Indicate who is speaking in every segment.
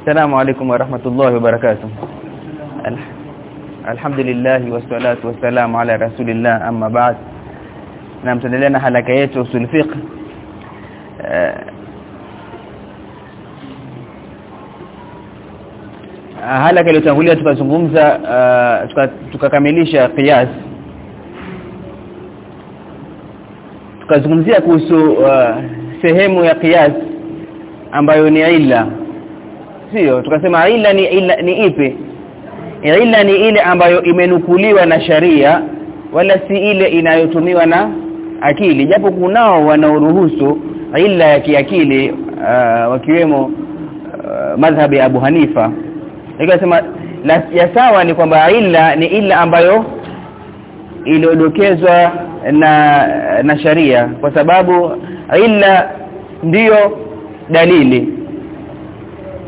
Speaker 1: السلام عليكم ورحمة الله وبركاته. الحمد لله والصلاة والسلام على رسول الله. أما بعد نمتد لنا حلقيات وصول فقه حلقة لتنغولية تكسنغمزة تكاكمليش قياس تكسنغمزية كوسو آه، سهم يقياس أما يوني إلا أما يوني إلا sio tukasema ila ni ila ni ipi? Ila ni ile ambayo imenukuliwa na sharia wala si ile inayotumiwa na akili. Japo kunao wanaoruhusu ila ya kiakili uh, wakiwemo uh, madhhabi ya Abu Hanifa. Ikasema ya sawa ni kwamba ila ni ila ambayo iliyodokezwa na na sharia kwa sababu ila ndiyo dalili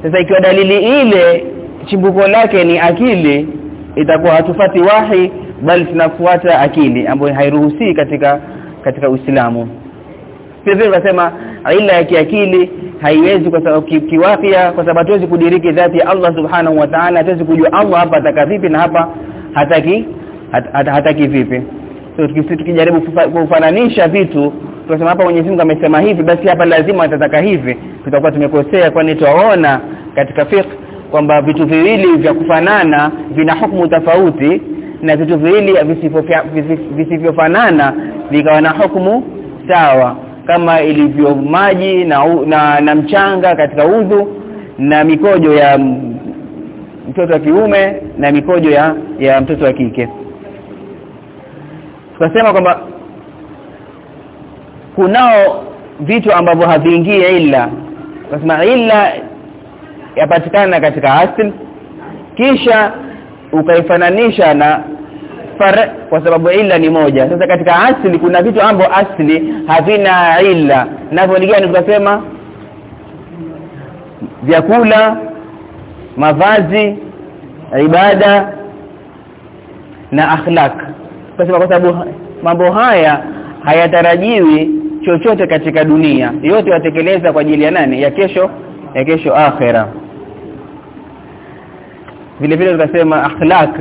Speaker 1: sasa ikiwa dalili ile chimbuko lake ni akili itakuwa hatufati wahi bali tunafuata akili ambayo hairuhusi katika katika Uislamu. Pia vile tunasema ila ya kiakili haiwezi kwa sababu kiwafia kwa sababu hatuwezi kudiriki dhati ya Allah subhanahu wa ta'ala hatuwezi kujua Allah hapa ataka vipi na hapa hataki hat, hat, hataki vipi. So tukijaribu kufananisha vitu tunasema hapa Mwenyezi Mungu amesema hivi basi hapa lazima atataka hivi. Tutakuwa tumekosea kwani tuwaona katika fiqh kwamba vitu viwili vya kufanana vina hukumu tofauti na vitu viwili visivyofanana vikawa na hukumu sawa. Kama ilivyo maji na, na na mchanga katika udhu na mikojo ya mtoto wa kiume na mikojo ya ya mtoto wa kike. Tukasema kwamba kunao vitu ambavyo haviingii ila nasema ila yapatikana katika asl kisha ukaifananisha na far kwa sababu illa ni moja. Sasa katika asli kuna vitu ambavyo asli havina ila navyo ni gani tukasema? Vyakula mavazi ibada na akhlaq. Kwa kwa sababu mambo haya hayatarajiwi chochote katika dunia. Yote watekeleza kwa ajili ya nani? Ya kesho ya kesho akhera. Vile vile tukasema akhlaq.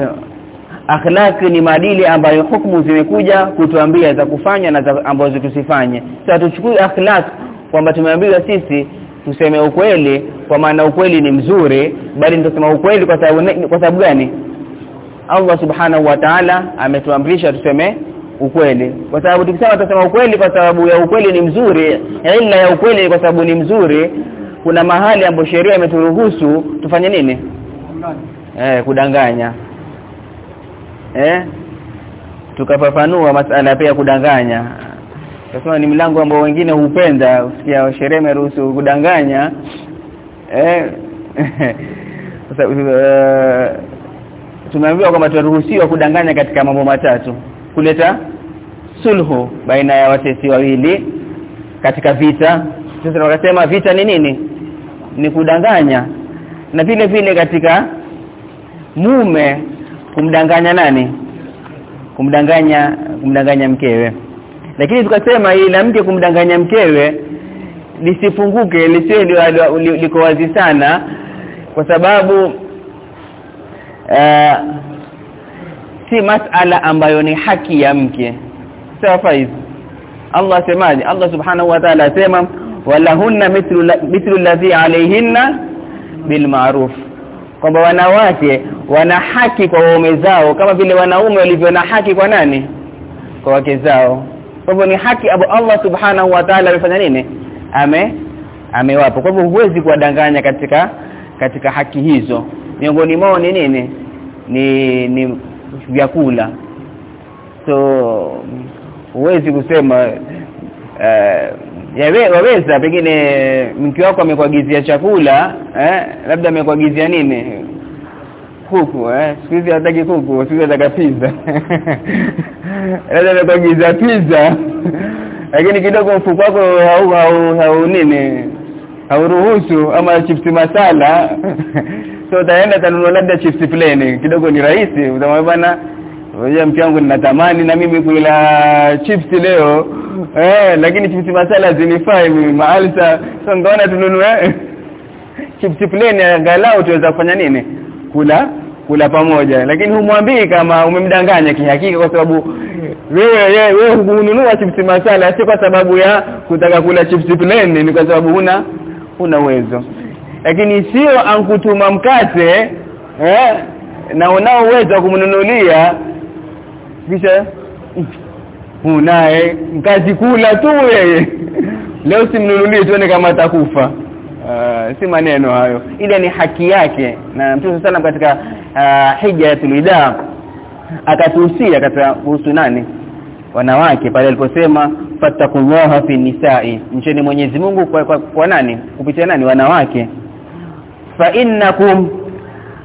Speaker 1: Akhlaq ni maadili ambayo hukumu zimekuja kutuambia za kufanya na za ambazo tusifanye. Sasa tuchukue akhlaq kwamba tumeambiwa sisi tuseme ukweli kwa maana ukweli ni mzuri bali nitasema ukweli kwa sababu kwa sababu gani? Allah subhanahu wa ta'ala ametuamrisha tuseme ukweli. Kwa sababu tukisema tutasema ukweli kwa sababu ya ukweli ni mzuri ila ya ukweli kwa sababu ni mzuri kuna mahali ambapo sheria imeturuhusu tufanye nini? Eh kudanganya. Eh? Tukafafanua masala pia kudanganya. Kasema ni mlango ambao wengine hupenda usikia sheria imeruhusu kudanganya. Eh? Sasa uh, tumeambiwa kwamba tunaruhusiwa kudanganya katika mambo matatu kuleta sulhu baina ya watesi wawili katika vita. Sisi tunasema vita ni nini? Ni kudanganya. Na vile vile katika mume kumdanganya nani? Kumdanganya kumdanganya mkewe. Lakini tukasema ila mke kumdanganya mkewe lisifunguke lisiwe liko wazi sana kwa sababu uh, si masala ambayo ni haki ya mke. Sawa hizi Allah semaje Allah subhanahu wa ta'ala asema walahunna mithlu mithlu alladhi alayhinna bil ma'ruf kwamba wanawake wana haki kwa waume zao kama vile wanaume walivyo na haki kwa nani? Kwa wake zao. Kwa hivyo ni haki abu Allah subhanahu wa ta'ala amefanya nini? Ame amewapa. Kwa hivyo huwezi kuwadanganya katika katika haki hizo. Miongoni mwao ni nini? Ni ni vyakula. So huwezi kusema uh, waweza pengine mke wako amekuagizia chakula eh labda amekuagizia nini? Kuku eh siku hizi hataki kuku siku hizi pizza. Labda amekuagizia pizza. Lakini kidogo mfuko wako hau, hau nini? Hauruhusu ama chipsi masala so utaenda tanunua labda chips plain kidogo ni rahisi utamwambia bwana Unajua mke wangu ninatamani na mimi kula chips leo. Eh, lakini chips masala zinifai mimi maalsa. So ngaona tununue chipsi plain angalau tuweza kufanya nini kula kula pamoja lakini humwambii kama umemdanganya kihakika kwa sababu wewe wewe hununua chipsi masala si kwa sababu ya kutaka kula chips plain ni kwa sababu huna huna uwezo lakini sio ankutuma mkate eh na unaoweza kumnunulia. Kisha unaye mkazi kula tu yeye. Leo simnunulie tuone kama atakufa. Uh, si maneno hayo. Ile ni haki yake. Na mtume sana katika uh, hija ya tulida akatuhusia katika kuhusu nani? Wanawake pale aliposema fattakullaha fi nisai. Mcheni Mwenyezi Mungu kwa, kwa, kwa nani? Kupitia nani? Wanawake fa innakum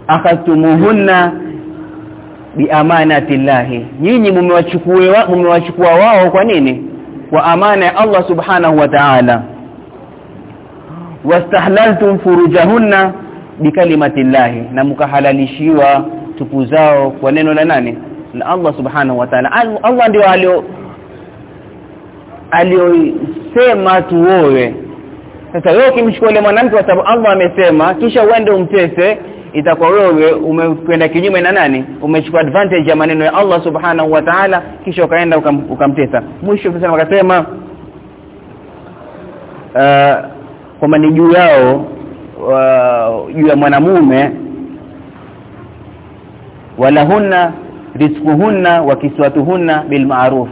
Speaker 1: akhadtumuhunna biamanatillahi nyinyi mmewachukua mmewachukua wao kwa nini? Kwa amana ya Allah subhanahu wa ta'ala. Wastahlaltum furujahunna bikalimatillahi na mkahalalishiwa tupu zao kwa neno la nani? La Allah subhanahu wa ta'ala. Allah ndio alio aliyosema tuoe sasa wewe ukimchukua yule mwanamke kwa sababu Allah amesema kisha uende umtese itakuwa wewe umekwenda kinyume na nani? Umechukua advantage ya maneno ya Allah subhanahu wa ta'ala kisha ukaenda ukam, ukamtesa. Mwisho sasa wakasema uh, kwamba ni juu yao juu uh, ya mwanamume walahunna rizquhunna wa kiswatuhunna bil ma'ruf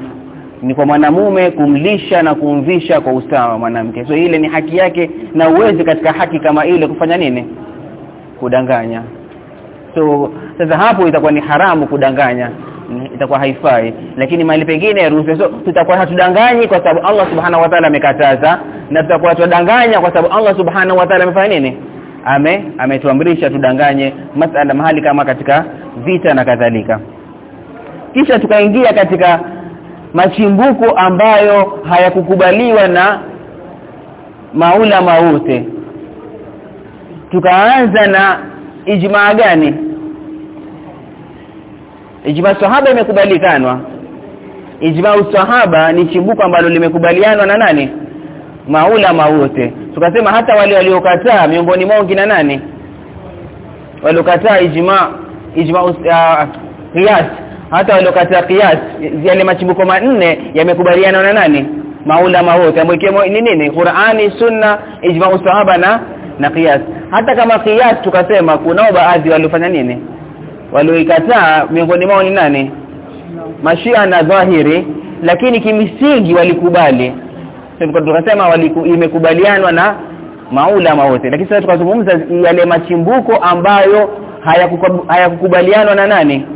Speaker 1: ni kwa mwanamume kumlisha na kumvisha kwa usawa mwanamke. So ile ni haki yake na uwezi katika haki kama ile kufanya nini? Kudanganya. So sasa hapo itakuwa ni haramu kudanganya. Itakuwa haifai. Lakini mali pengine ruhusa. So tutakuwa hatudanganyi kwa sababu Allah subhanahu wa ta'ala amekataza na tutakuwa tudanganya kwa sababu Allah subhanahu wa ta'ala amefanya nini? Ame ametuamrisha tudanganye masala mahali kama katika vita na kadhalika. Kisha tukaingia katika machimbuko ambayo hayakukubaliwa na maula maute tukaanza na ijmaa gani? Ijma sahaba imekubalikanwa. Ijma sahaba ni chimbuko ambalo limekubalianwa na nani? Maula wote. Tukasema hata wale waliokataa miongoni mwao na nani? Waliokataa ijma ijma uh, qiyas hata waliokataa qiyas yale machimbuko manne yamekubaliana na nani? Maulama wote ambayo ni nini? Qur'ani sunna ijma sahaba na na qiyas hata kama qiyas tukasema kunao baadhi waliofanya nini? Walioikataa miongoni mwao ni nani? Mashia na dhahiri. Lakini kimsingi walikubali. Tukasema waliku, imekubalianwa na maulama wote lakini sasa tukazungumza yale machimbuko ambayo hayakukubalianwa haya na nani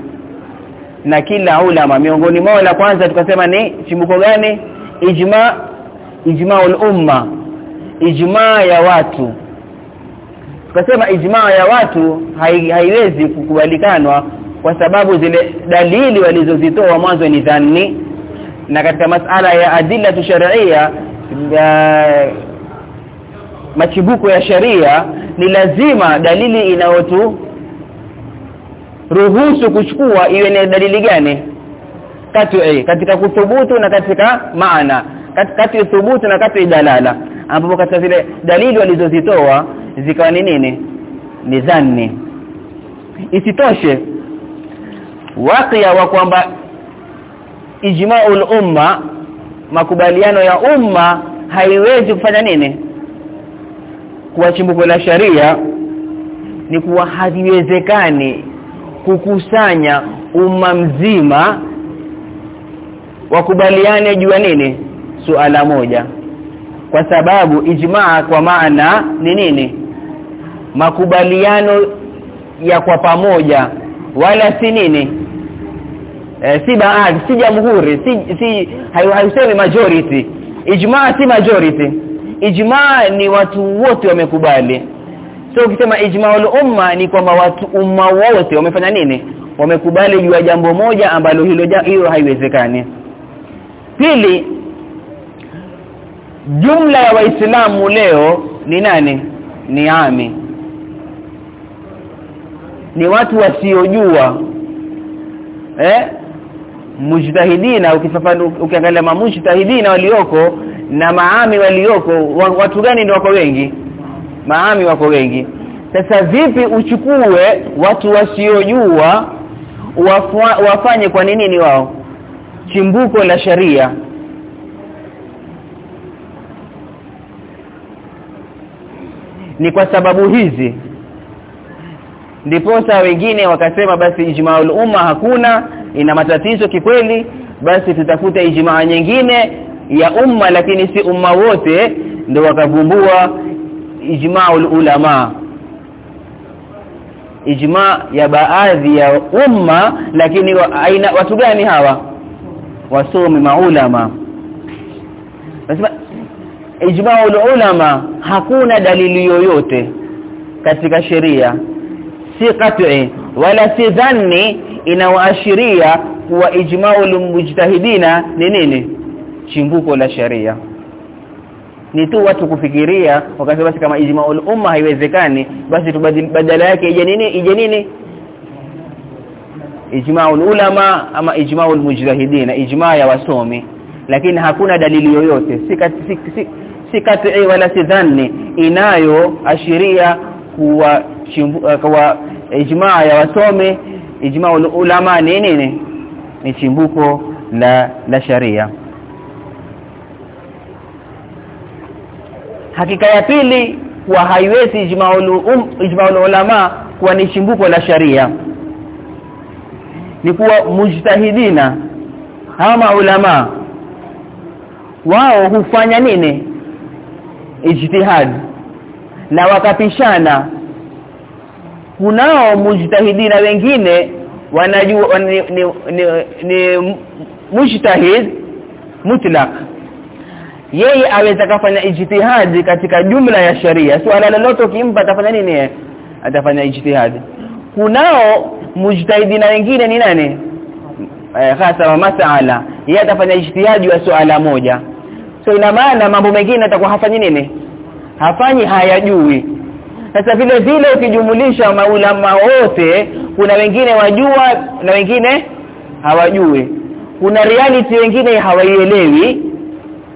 Speaker 1: na kila ulama. Miongoni mwao la kwanza tukasema ni chimbuko gani? Ijma ijmaul umma ijma ya watu. Tukasema ijma ya watu hai, haiwezi kukubalikanwa kwa sababu zile dalili walizozitoa mwanzo ni dhanni na katika masala ya adilla tushariia machibuko ya sharia ni lazima dalili inayotu ruhusu kuchukua iwe ni dalili gani? Kati katika kuthubutu na katika maana kati thubutu na kati dalala ambapo katika zile dalili walizozitoa zikawa ni nini? Ni dhanni. Isitoshe wakia wa kwamba ijma'ul umma makubaliano ya umma haiwezi kufanya nini? Kuwa chimbuko la sharia. Ni kuwa haviwezekani kukusanya umma mzima wakubaliane juu ya nini? Suala moja. Kwa sababu ijmaa kwa maana ni nini? Makubaliano ya kwa pamoja wala si nini? E, si baadhi si jamhuri si, si haisemi majority. Ijmaa si majority. Ijmaa ni watu wote wamekubali so ukisema ijmaul umma ni kwamba watu umma wote wamefanya nini? Wamekubali juu ya jambo moja ambalo hilo hilo haiwezekani. Pili jumla ya waislamu leo ni nani? Ni ami. Ni watu wasiojua. Eh? Mujtahidina ukifafanu ukiangalia mamujtahidina walioko na maami walioko watu gani ndio wako wengi maami wako wengi. Sasa vipi uchukue watu wasiojua wafanye kwa nini ni wao? Chimbuko la sharia. Ni kwa sababu hizi. Ndiposa wengine wakasema basi ijmaul umma hakuna ina matatizo kikweli basi tutafuta ijmaa nyingine ya umma lakini si umma wote. Ndio wakavumbua ijmaul ulama. Ijma ya baadhi ya umma lakini wa, aina watu gani hawa? Wasomi maulama. Nasema ijma'ul ulama hakuna dalili yoyote katika sheria. Si qat'i wala si dhanni inaoashiria kuwa ijma'ul mujtahidina ni nini? Chimbuko la sheria ni tu watu kufikiria wakasema basi kama ijma'ul umma haiwezekani basi badala yake ije nini? Ije nini? Ijma'ul ulama ama ijma'ul mujtahidin ijma' ya wasomi. Lakini hakuna dalili yoyote si, si, si, si wala si dhanni inayo ashiria kuwa kuwa ijma ya wasomi ijmaa ulama ni nini? Ni chimbuko la la sharia hakika ya pili kuwa haiwezi ijmaul um, ulama kuwa ni chimbuko la sharia. Ni kuwa mujtahidina ama ulama wao hufanya nini? Ijtihad. Na wakapishana. Kunao mujtahidina wengine wanajua ni, ni, ni, ni mujtahid mutlaq yeye aweza kafanya ijtihadi katika jumla ya sharia swala lolote kimpa atafanya nini atafanya ijtihadi. Kunao mujtahidina wengine ni nani? Eh, hasa wa masala. Yeye atafanya ijtihadi wa swala moja. So ina maana mambo mengine atakuwa hafanyi nini? Hafanyi hayajui. Sasa vile vile ukijumulisha maulama wote kuna wengine wajua na wengine hawajui. Kuna reality wengine hawaielewi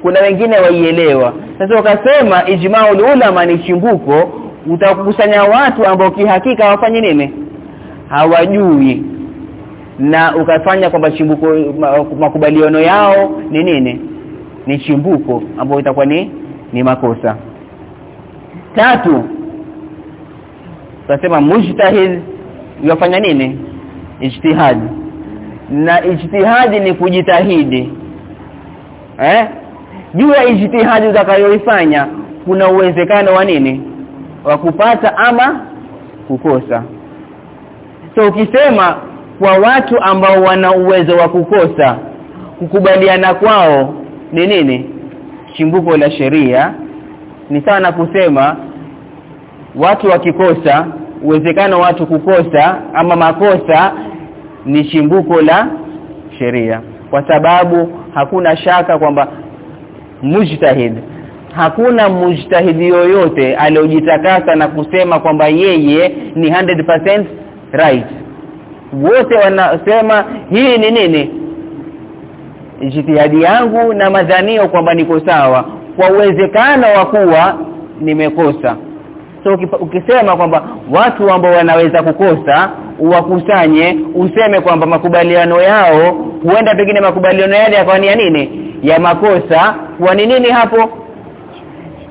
Speaker 1: kuna wengine waielewa. Sasa wakasema ijmaul ulama ni chimbuko utakusanya watu ambao kihakika wafanye nini? Hawajui. Na ukafanya kwamba chimbuko makubaliano yao ni nini? Ni chimbuko ambao itakuwa ni ni makosa. Tatu tunasema mujtahid yafanya nini? Ijtihad na ijtihadi ni kujitahidi. Eh juu ya ijtihadi utakayoifanya kuna uwezekano wa nini? Wa kupata ama kukosa. So ukisema kwa watu ambao wana uwezo wa kukosa kukubaliana kwao ni nini? Chimbuko la sheria. Ni sana kusema watu wakikosa uwezekano watu kukosa ama makosa ni chimbuko la sheria. Kwa sababu hakuna shaka kwamba mujtahid. Hakuna mujtahidi yoyote aliyojitakasa na kusema kwamba yeye ni 100% right. Wote wanasema hii ni nini? Jitihadi yangu na madhanio kwamba niko sawa. Kwa uwezekano wa kuwa nimekosa. So ukisema kwamba watu ambao wanaweza kukosa wakusanye useme kwamba makubaliano yao huenda pengine makubaliano yale yakawa ni ya nini ya makosa kwa ni nini hapo?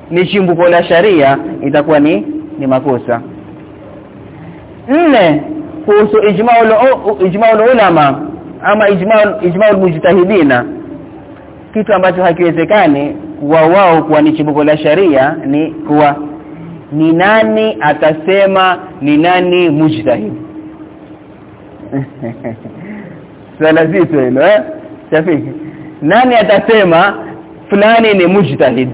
Speaker 1: Ni chimbuko la sharia itakuwa ni ni makosa. Nne kuhusu ijma'ul ulama ama ijma'ul ijma'ul mujtahidina. Kitu ambacho hakiwezekani kuwa wao kuwa ni chimbuko la sharia ni kuwa ni nani atasema ni nani mujtahid. Sana zito hilo eh? Shafiki nani atasema fulani ni mujtahid?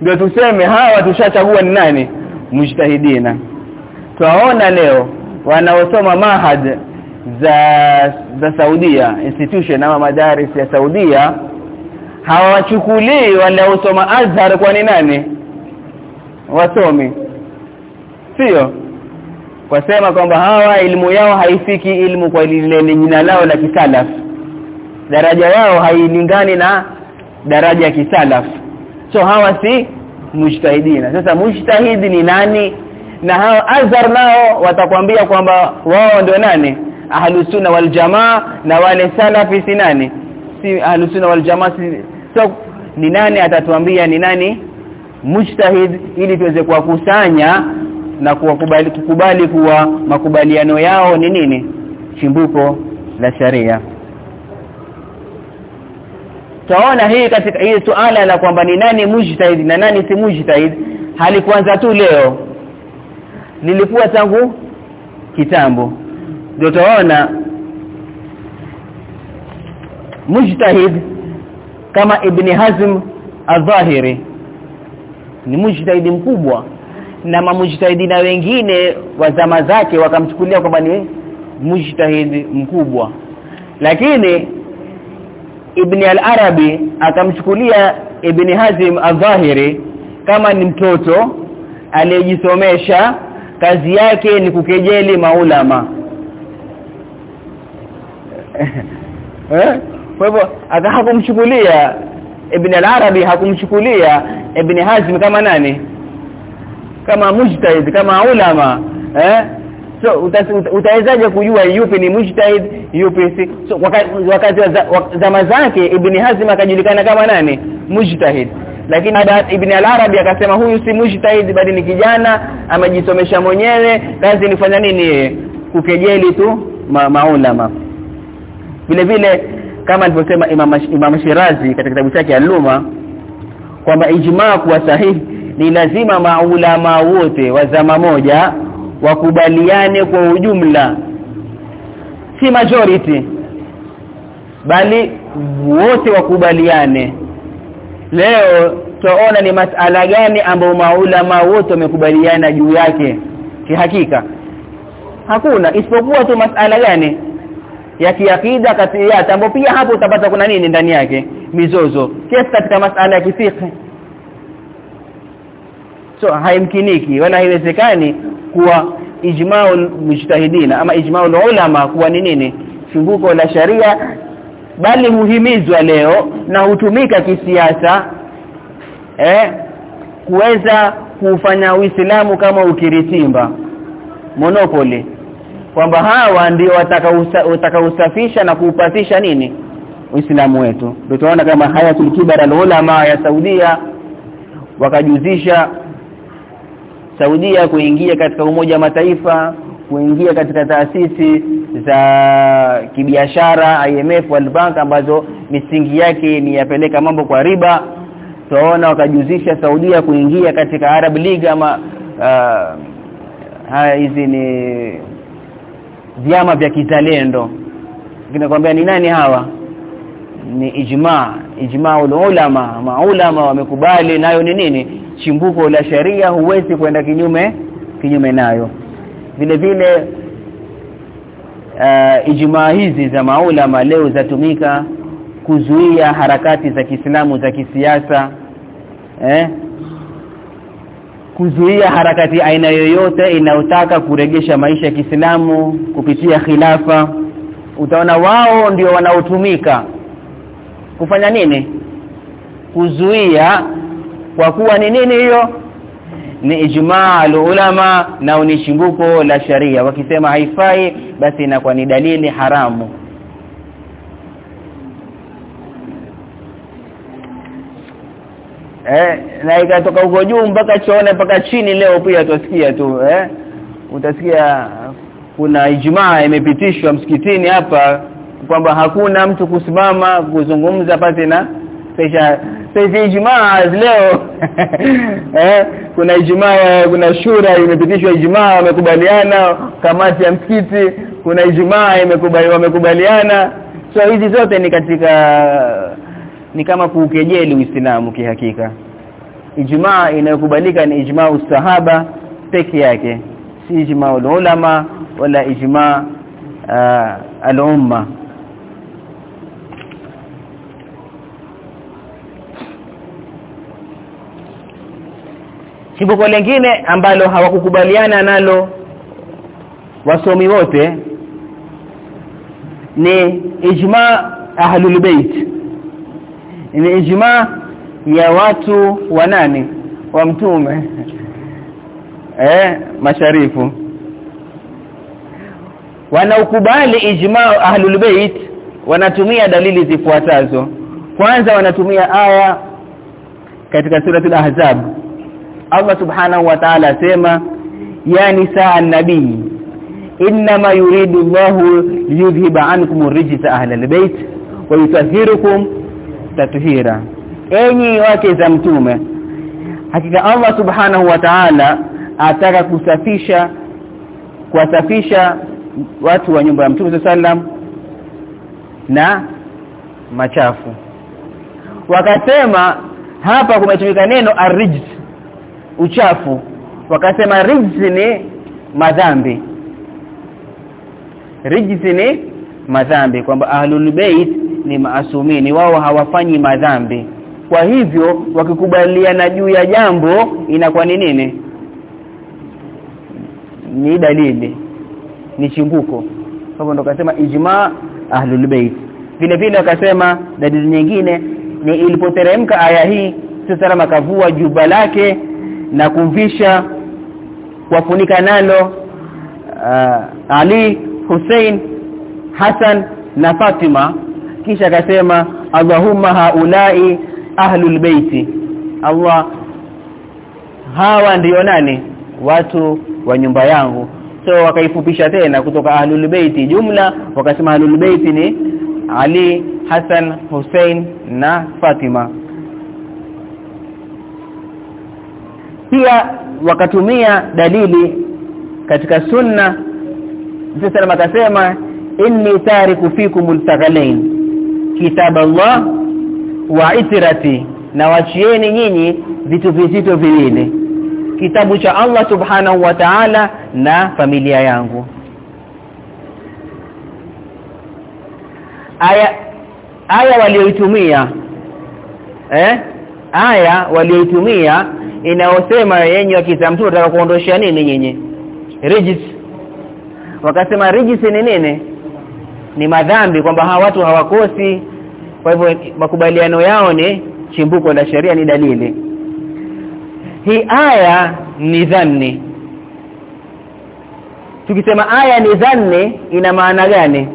Speaker 1: Ndio tuseme hawa tushachagua ni nani? Mujtahidina. Twaona leo wanaosoma mahad za za Saudia institution ama madaris ya Saudia hawachukulii wanaosoma Azhar kwa ni nani? Wasomi. Sio. Wasema kwamba hawa elimu yao haifiki ilmu kwa lile jina lao la kisalaf daraja yao hailingani na daraja ya kisalaf. So hawa si mujtahidina. Sasa mujtahidi ni nani? Na hao azhar nao watakwambia kwamba wao ndio nani? Ahlusunna wal jamaa na wale salafi si nani? Si ahlusunna wal jamaa si so ni nani atatuambia ni nani mujtahid ili tuweze kuwakusanya na kuwakubali kukubali kuwa makubaliano yao ni nini? Chimbuko la sharia Taona hii katika hii suala la kwamba ni nani mujtahid na nani si mujtahid. Halikuanza tu leo. Lilikuwa tangu kitambo. Ndio taona mujtahid kama ibn Hazm adh-Dhahiri ni mujtahidi mkubwa. Na mamujtahidina wengine wa zama zake wakamchukulia kwamba ni mujtahidi mkubwa. Lakini Ibn al-Arabi akamchukulia Ibn Hazim al-Zahiri kama ni mtoto aliyejisomesha kazi yake ni kukejeli maulama. Eh? Kwa hivyo akahakumchukulia Ibn al-Arabi hakumchukulia Ibn Hazm kama nani? Kama mujtahid kama ulama eh so utawezaje kujua yupi ni mujtahid yupi si. So wakati wa zama zake Ibn Hazm akajulikana kama nani? Mujtahid. Lakini Ibn al-Arabi akasema huyu si mujtahid bali ni kijana amejisomesha mwenyewe kazi nifanya nini? Kukejeli tu ma, maulama. Vile vile kama alivyosema Imam Imam Shirazi katika kitabu chake Al-Luma kwamba ijmaa kuwa sahihi ni lazima maulama wote wa zama moja wakubaliane kwa ujumla. Si majority bali wote wakubaliane. Leo tuona ni masala gani ambayo maulama wote wamekubaliana juu yake? Kihakika hakuna isipokuwa tu masala gani? Ya kiakida katiyat tambo pia hapo utapata kuna nini ndani yake? Mizozo. Kesi katika masala ya kifiqh so haimkiniki wala haiwezekani kuwa ijma'ul mujtahidina ama ijma'ul ulama kuwa ni nini? Chimbuko la sharia bali muhimizwa leo na hutumika kisiasa eh kuweza kufanya Uislamu kama ukiritimba monopoli. Kwamba hawa ndio watakausafisha na kuupatisha nini? Uislamu wetu. Ndio tunaona kama haya tulikibara al-ulama ya Saudia wakajuzisha Saudia kuingia katika umoja mataifa kuingia katika taasisi za kibiashara IMF World Bank ambazo misingi yake ni yapeleka mambo kwa riba. Tunaona wakajuzisha Saudia kuingia katika Arab League ama uh, haya hizi ni vyama vya kizalendo. Kinakwambia ni nani hawa? Ni ijma ijma ulama maulama wamekubali nayo ni nini chimbuko la sharia huwezi kwenda kinyume kinyume nayo. Vile vile uh, ijma hizi za maulama leo zatumika kuzuia harakati za Kiislamu za kisiasa eh kuzuia harakati aina yoyote inayotaka kuregesha maisha ya Kiislamu kupitia khilafa. Utaona wao ndio wanaotumika. Kufanya nini? Kuzuia kwa kuwa ni nini hiyo? Ni ijmaa ulama na ni chimbuko la sharia. Wakisema haifai basi inakuwa ni dalili haramu. Eh na ikatoka huko juu mpaka choone mpaka chini leo pia tutasikia tu eh? Utasikia kuna ijmaa imepitishwa msikitini hapa kwamba hakuna mtu kusimama kuzungumza pasi na sasa sasa Ijumaa leo. Eh kuna Ijumaa kuna shura imepitishwa Ijumaa wamekubaliana kamati ya msikiti kuna Ijumaa imekubali wamekubaliana. So hizi zote ni katika ni kama kuukejeli Uislamu kihakika. Ijumaa inayokubalika ni Ijumaa usahaba peke yake si Ijumaa ulama wala Ijumaa uh, al-umma chimbuko lingine ambalo hawakukubaliana nalo wasomi wote ni ijma ahlul bait. Ni ijma ya watu wa nani? Wa mtume. Eh masharifu. Wanaukubali ijma ahlul bait wanatumia dalili zifuatazo. Kwanza wanatumia aya katika suratul ahzab Allah subhanahu wa ta'ala asema ya nisaa an-nabii inma yuridu Allahu liyudhhiba ankum ar-rijsa ahlal bait wa yutahhirukum tathira enyi wake za mtume hakika Allah subhanahu wa ta'ala ataka kusafisha kuwasafisha watu wa nyumba ya mtume sallam na machafu. Wakasema hapa kumetumika neno arrijs uchafu. Wakasema rijzi ni madhambi. Rijzi ni madhambi kwamba ahlul bait ni maasumini wao hawafanyi madhambi. Kwa hivyo wakikubaliana juu ya jambo inakuwa ni nini? Ni dalili ni chimbuko. Hapo ndo kasema ijma ahlul bait. Vile vile akasema dalili nyingine ni ilipoteremka aya hii sasa kavua juba lake na kumvisha kuwafunika nalo uh, Ali Hussein Hassan na Fatima. Kisha akasema Allahumma haulai ahlul baiti. Allah hawa ndiyo nani? Watu wa nyumba yangu. So wakaifupisha tena kutoka ahlul baiti jumla wakasema ahlul baiti ni Ali Hassan Hussein na Fatima pia wakatumia dalili katika sunna. Mtume akasema inni tariku fikum thaqalain kitab Allah wa itrati na wachieni nyinyi vitu vizito viwili kitabu cha Allah subhanahu wa ta'ala na familia yangu. Aya aya walioitumia eh aya walioitumia inaosema yenye wakitamtu nataka kuondosha nini nyenye rijis wakasema rijis ni nini? Ni madhambi kwamba hawa watu hawakosi. Kwa hivyo makubaliano yao ni chimbuko la sheria ni dalili. Hii aya ni dhanni. Tukisema aya ni dhanni ina maana gani?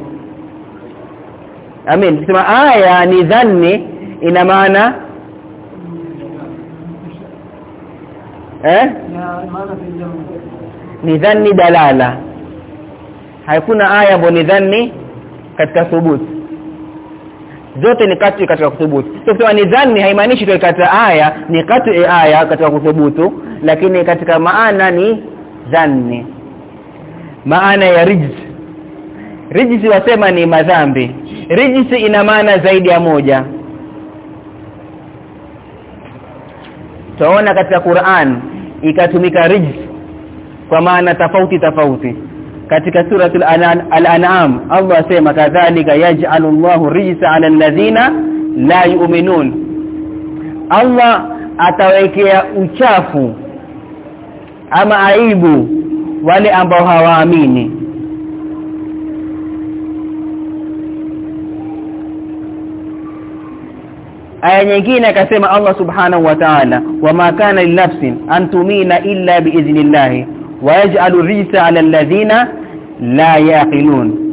Speaker 1: Amen tukisema aya ni dhanni ina maana eh? Ni dhanni dalala. Hakuna aya ambayo ni dhanni katika thubuti zote ni kati katika kuthubutu kusema ni dhanni haimaanishi tukikata aya ni kati aya katika kuthubutu lakini katika maana ni dhanni. Maana ya rijz rijz wasema ni madhambi. Rijz ina maana zaidi ya moja tuona katika Qur'an ikatumika rijs kwa maana tofauti tofauti. Katika suratul al-an'am Allah asema kadhalika yaj'alu Allahu rijsa 'ala alladhina la yu'minun. Allah atawekea uchafu ama aibu wale ambao hawaamini aya nyingine akasema Allah subhanahu wa ta'ala wa ma kana linafsin an tumina illa biidhnillah wa yaj'alu risa 'ala alladhina la yaqilun.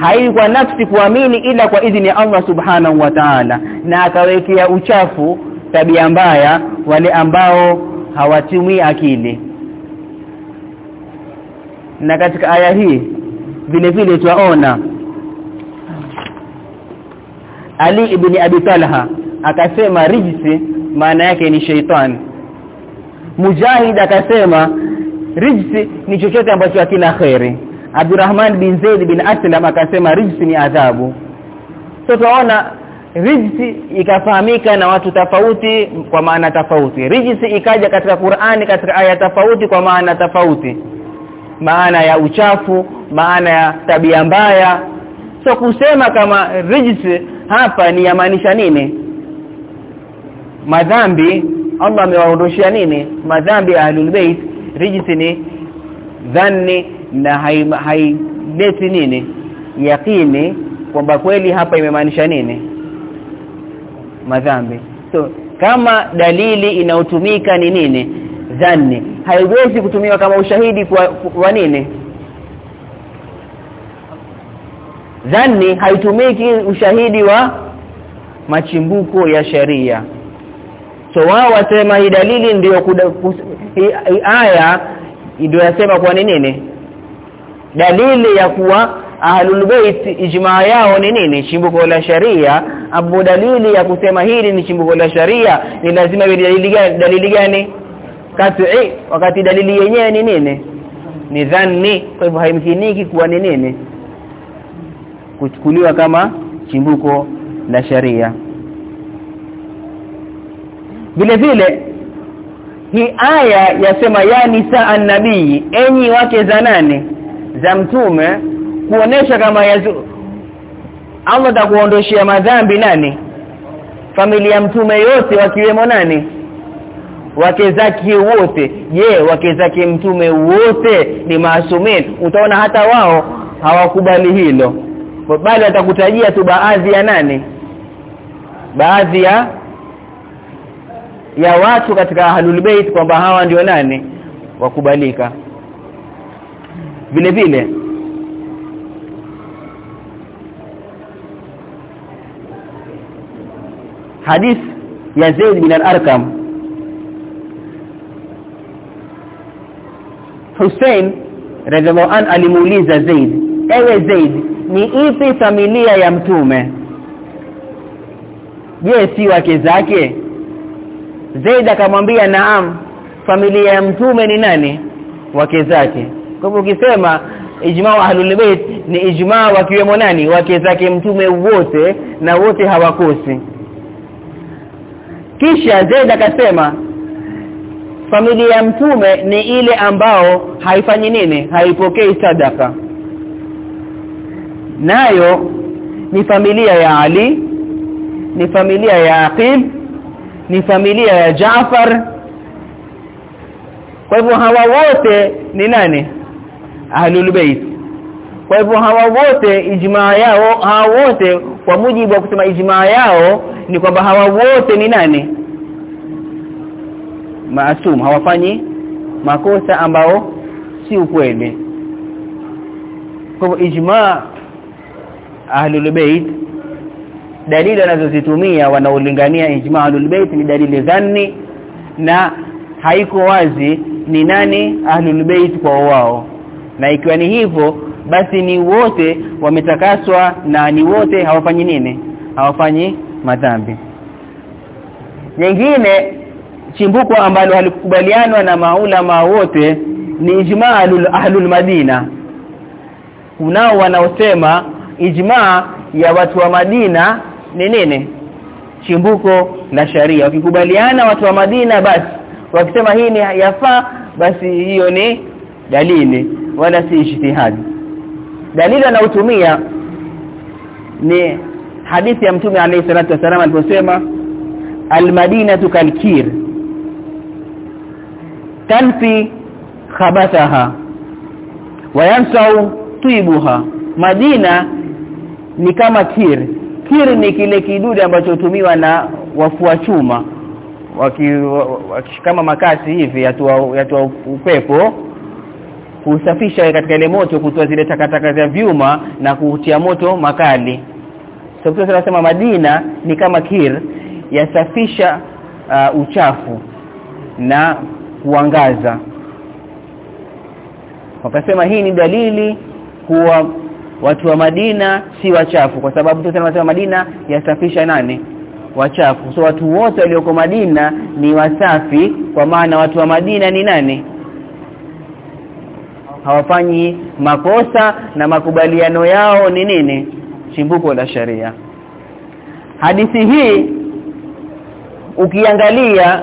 Speaker 1: Hai kwa nafsi kuamini ila kwa idhni ya Allah subhanahu wa ta'ala na akawekea uchafu tabia mbaya wale ambao hawatumii akili. Na katika aya hii vile vile twaona Ali ibn Abi Talha akasema rijsi maana yake ni sheitani Mujahid akasema rijsi ni chochote ambacho hakina khairi Abdurrahman bin Zaid bin Aslam akasema rijsi ni adhabu. So tunaona rijsi ikafahamika na watu tofauti kwa maana tofauti. Rijsi ikaja katika Qur'ani katika aya tofauti kwa maana tofauti. Maana ya uchafu maana ya tabia mbaya. So kusema kama rijsi hapa ni yamaanisha nini madhambi Allah amewaondoshia nini? Madhambi ya ahlul bait rijisi ni dhanni na haileti hai nini? Yakini kwamba kweli hapa imemaanisha nini? Madhambi. So kama dalili inayotumika ni nini? Dhanni. Haiwezi kutumiwa kama ushahidi kwa, kwa nini? Dhanni haitumiki ushahidi wa machimbuko ya sheria so wao wasema hii dalili ndio aya ndio yasema kwa nini? Dalili ya kuwa ahlul bait ijmaa yao ni nini? Chimbuko la sharia. Abu dalili ya kusema hili ni chimbuko la sharia. Ni lazima iwe dalili gani? Dalili gani? Kat'i wakati dalili yenyewe ni nini? Ni dhanni. Kwa hivyo haimkiniki kuwa ni nini? Kuchukuliwa kama chimbuko la sharia vile vile hii aya yasema ya nisa an-nabii enyi wake za nane za mtume kuonesha kama yazu Allah atakuondoshia madhambi nani? Familia mtume yote wakiwemo nani? Wake zake wote. Je wake zake mtume wote ni maasumin? Utaona hata wao hawakubali hilo. Bali atakutajia tu baadhi ya nani? Baadhi ya ya watu katika ahlul bait kwamba hawa ndio nani? Wakubalika. Vile vile hadith ya Zaid bin al-Arqam Hussein radhiallahu an alimuuliza Zaid ewe Zaid ni ipi familia ya mtume? Je si wake zake Zaid akamwambia naam familia ya mtume ni nani? Wake zake. Kwa hivyo ukisema ijma wa ahlul bait ni ijma wakiwemo nani? Wake zake mtume wote na wote hawakosi. Kisha Zaid akasema familia ya mtume ni ile ambao haifanyi nini? Haipokei sadaka. Nayo ni familia ya Ali ni familia ya Aqil ni familia ya Jaafar kwa hivyo hawa wote ni nani? Ahlul bait. Kwa hivyo hawa wote ijmaa yao hawa wote kwa mujibu wa kusema ijmaa yao ni kwamba hawa wote ni nani? Maasum. Hawafanyi makosa ambao si ukweli. Kwa hivyo ijmaa ahlul bait dalili wanazozitumia wanaolingania ijma ahlul bait ni dalili dhanni na haiko wazi ni nani ahlul bait kwa wao. Na ikiwa ni hivyo basi ni wote wametakaswa na ni wote hawafanyi nini? Hawafanyi madhambi. Nyingine chimbuko ambalo halikubalianwa na maulama wote ni ijma'ul ahlul madina. Kunao wanaosema ijma ya watu wa Madina ni nini? Chimbuko la sharia. Wakikubaliana watu wa Madina basi. Wakisema hii ni yafaa basi hiyo ni dalili. Wala si ijtihadi. Dalili anaotumia ni hadithi ya mtume alayhi salatu wasallam aliposema almadinatu kalkir. Tanfi khabathaha wayansau tuibuha madina ni kama kir kir ni kile kidude ambacho hutumiwa na wafua chuma. Waki, waki kama makasi hivi yatua yatua upepo kusafisha katika ile moto kutoa zile takataka za vyuma na kutia moto makali. So tunasema Madina ni kama kir yasafisha uh, uchafu na kuangaza. Wakasema hii ni dalili kuwa watu wa Madina si wachafu kwa sababu tunasema Madina yasafisha nani? Wachafu. So watu wote walioko Madina ni wasafi kwa maana watu wa Madina ni nani? Hawafanyi makosa na makubaliano yao ni nini? Chimbuko la sharia hadithi hii ukiangalia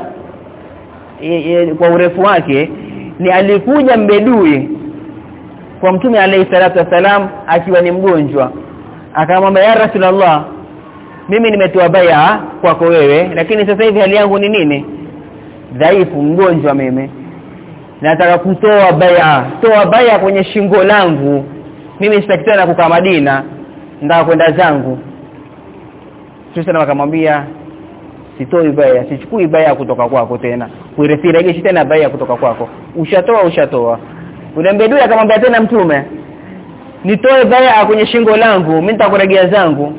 Speaker 1: e, e, kwa urefu wake ni alikuja mbedui kwa mtume alayhi salatu wasalam akiwa ni mgonjwa. Akamwambia ya rasulullah mimi nimetoa baya kwako wewe lakini sasa hivi hali yangu ni nini? Dhaifu mgonjwa mimi. Nataka kutoa baya toa baya kwenye shingo langu. Mimi sitaki tena kukaa Madina. Ndio kwenda zangu. Sasa akamwambia sitoi baya sichukui baya kutoka kwako tena. Kuirejesha tena baya kutoka kwako. Ushatoa ushatoa unambedua akamwambia tena mtume nitoe baya kwenye shingo langu mimi nitakuregea zangu.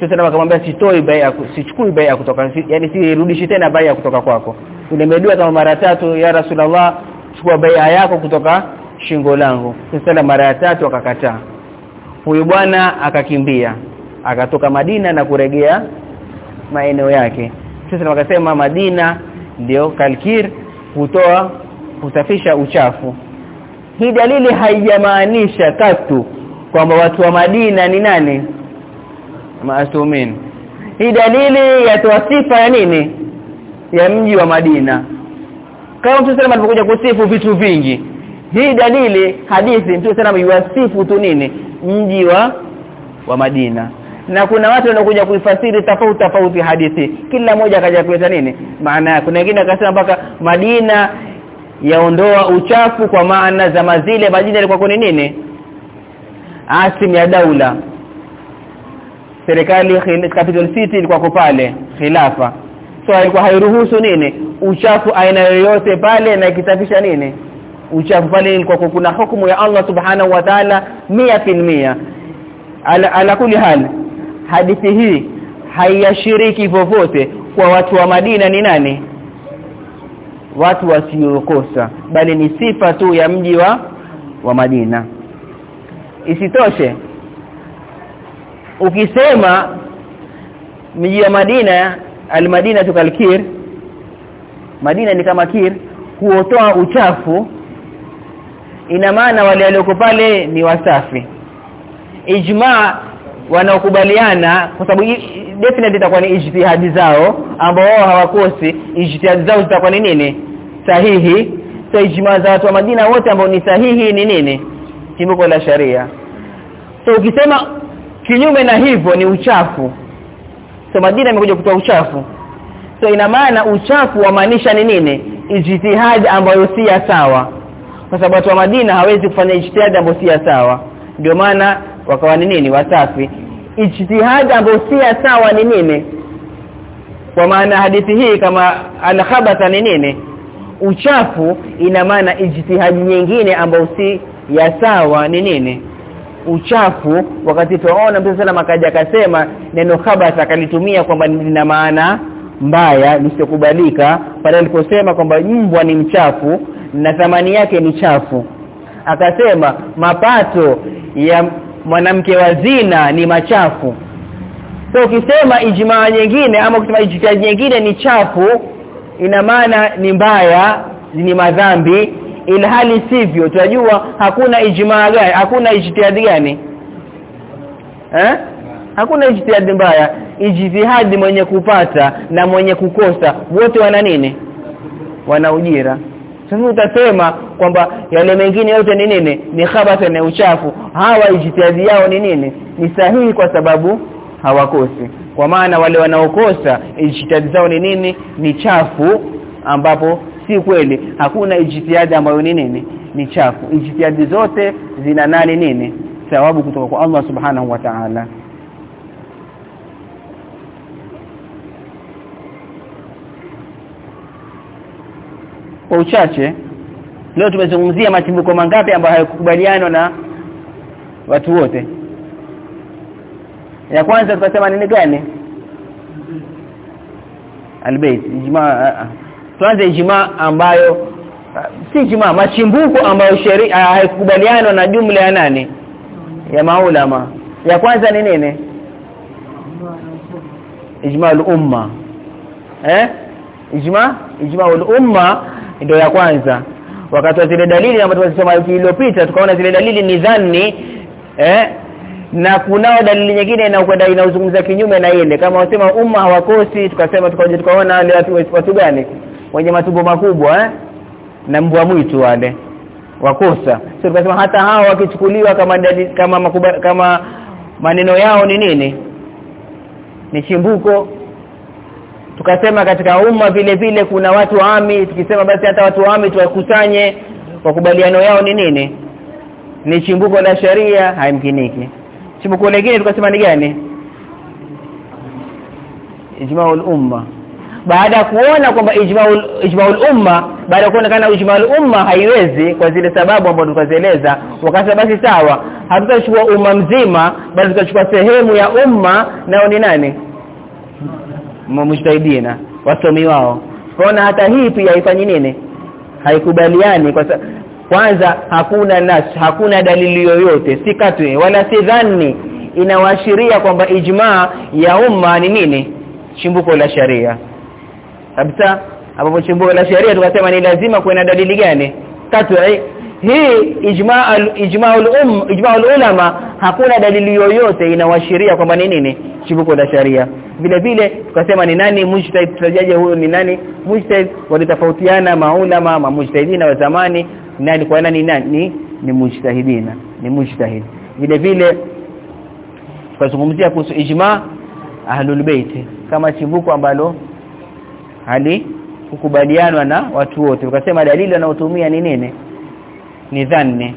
Speaker 1: Tena akamwambia sitoi baya sichukui baya kutoka si, yani sirudishi tena baya kutoka kwako. Unambedua kama mara tatu ya rasulullah chukua baya yako kutoka shingo langu. Sasa mara ya tatu akakataa. Huyu bwana akakimbia akatoka Madina na kuregea maeneo yake. Sisi wakasema Madina ndio Kalkir hutoa kusafisha uchafu hii dalili haijamaanisha katu kwamba watu wa Madina ni nani? Maasumin hii dalili yatoa sifa ya nini? Ya mji wa Madina. Kama mtu sallam alipokuja kusifu vitu vingi hii dalili hadithi mtu sallam yuwasifu tu nini? Mji wa wa Madina. Na kuna watu wanakuja kuifasiri tofauti tofauti hadithi. Kila mmoja akaja kuleta nini? Maana kuna wengine akasema mpaka Madina yaondoa uchafu kwa maana za mazile majina yalikuwa kuni nini? Asim ya daula. Serikali capital city ilikuwa pale khilafa. So ilikuwa hairuhusu nini? Uchafu aina yoyote pale na ikisafisha nini? Uchafu pale ilikuwa kuna hukumu ya Allah subhanahu wa ta'ala 100% ala, ala kuli hali hadithi hii haiashiriki vovote kwa watu wa Madina ni nani watu wasiokosa bali ni sifa tu ya mji wa wa Madina. Isitoshe ukisema mji wa Madina al-Madina tukalkir Madina ni kama kir kuotoa uchafu. Ina maana wale walioko pale ni wasafi. Ijma wanaokubaliana kwa sababu definitely itakuwa ni ijtihadi zao ambao wao hawakosi ijtihadi zao zitakuwa ni nini? Sahihi. So ijma za watu wa Madina wote ambao ni sahihi ni nini? Kimbuko la sharia. So ukisema kinyume na hivyo ni uchafu. So Madina imekuja kutoa uchafu. So ina maana uchafu wamaanisha ni nini? Ijtihadi ambayo si sawa. Kwa sababu watu wa Madina hawezi kufanya ijtihadi ambayo si sawa. Ndio maana wakawa ni nini wasafi. Ijtihad ambayo si sawa ni nini? Kwa maana hadithi hii kama al-khabatha ni nini? Uchafu ina maana ijtihad nyingine ambayo si ya sawa ni nini? Uchafu. Wakati tunaona Mtume sana makaja akasema neno khabatha akalitumia kwamba lina maana mbaya lisiokubalika. Pale aliposema kwamba mbwa ni mchafu na thamani yake ni chafu akasema mapato ya mwanamke wa zina ni machafu. So ukisema ijmaa nyingine ama ukisema ijtihad nyingine ni chafu ina maana ni mbaya ni madhambi ilhali sivyo. Tunajua hakuna ijmaa gani hakuna ijtihad gani? Eh hakuna ijtihad mbaya. Ijtihad mwenye kupata na mwenye kukosa wote wana nini? Wana ujira sasa utasema kwamba yale mengine yote ni nini? Ni khabatha na uchafu. Hawa ijtihadi yao ni nini? Ni sahihi kwa sababu hawakosi. Kwa maana wale wanaokosa ijtihadi zao ni nini? Ni chafu ambapo si kweli. Hakuna ijtihadi ambayo ni nini? Ni chafu. Ijtihadi zote zina nani nini? Thawabu kutoka kwa Allah subhanahu wa ta'ala kwa uchache. Leo tumezungumzia matimbuko mangapi ambayo hayakubaliana na watu wote. Ya kwanza tukasema nini gani? Albayt ijma tuanze ijma ambayo si ijma machimbuko ambayo sheria haikubaliana na jumla ya nani? Ya maulama. Ya kwanza ni nini? Ijma al-umma eh? Ijma ijma al-umma ndio ya kwanza. Wakati wa zile dalili ambazo tulisema wiki iliyopita tukaona zile dalili ni dhanni eh? Na kunao dalili nyingine inayokwenda inauzungumza kinyume na ile. Kama wasema umma hawakosi tukasema tukaje tukaona wale watu, watu gani? Wenye matumbo makubwa eh? Na mbwa mwitu wale. Wakosa. Sio tukasema hata hao wakichukuliwa kama dalili, kama makuba, kama maneno yao ni nini? Ni chimbuko tukasema katika umma vile vile kuna watu ami tukisema basi hata watu ami tuwakusanye wakubaliano yao ni nini? Ni chimbuko la sharia haimkiniki. Chimbuko lingine tukasema ni gani? Ijma'ul umma. Baada ya kuona kwamba ijma'ul ijma'ul umma baada ya kuonekana ijma'ul umma haiwezi kwa zile sababu ambazo tukazieleza wakasema basi sawa hatutachukua umma mzima bali tutachukua sehemu ya umma nao ni nani mujtahidina wasomi wao kwaona hata hii pia haifanyi nini haikubaliani kwa kwanza hakuna nas hakuna dalili yoyote si katwe wala si dhanni inawaashiria kwamba ijmaa ya umma ni nini chimbuko la sharia kabisa ambapo chimbuko la sharia tukasema ni lazima kuwe na dalili gani katwe hii ijmaa ijmaa um ijmaa ulama hakuna dalili yoyote inawashiria kwamba ni nini chimbuko la sharia vile vile tukasema ni nani mujtahid tutajaje huyo ni nani mujtahid walitofautiana maulama ma mujtahidina wa zamani nani kwa nani nani ni mujtahidina ni mujtahid. Vile vile tukazungumzia kuhusu ijma ahlul bait kama chimbuko ambalo hali kukubalianwa na watu wote. Ukasema dalili wanaotumia ni nini? Ni dhanni.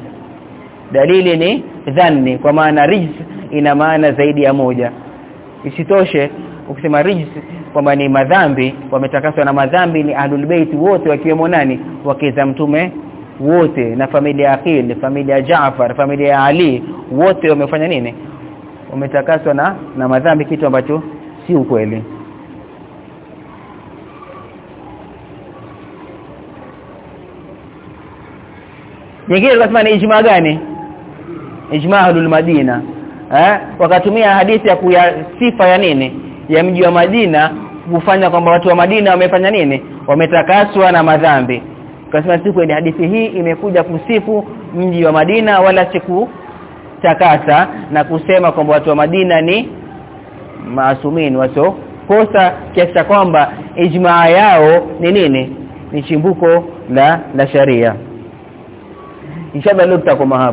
Speaker 1: Dalili ni dhanni kwa maana rijs ina maana zaidi ya moja. Isitoshe ukisema rijs kwamba ni madhambi wametakaswa na madhambi ni ahlul bait wote wakiwemo nani? Wakiza mtume wote na familia ya Aqil familia ya Jaafar familia ya Ali wote wamefanya nini? Wametakaswa na na madhambi kitu ambacho si ukweli. Nyingine tunasema ni ijma gani? Ijma ahlul madina. Eh wakatumia hadithi ya kuya sifa ya nini ya mji wa Madina kufanya kwamba watu wa Madina wamefanya nini? Wametakaswa na madhambi. Kasema siku ile hadithi hii imekuja kusifu mji wa Madina wala siku takasa na kusema kwamba watu wa Madina ni maasumini waso kosa kiasi kwamba ijmaa yao ni nini? Ni chimbuko la la sharia. Inshallah leo tutakoma hapa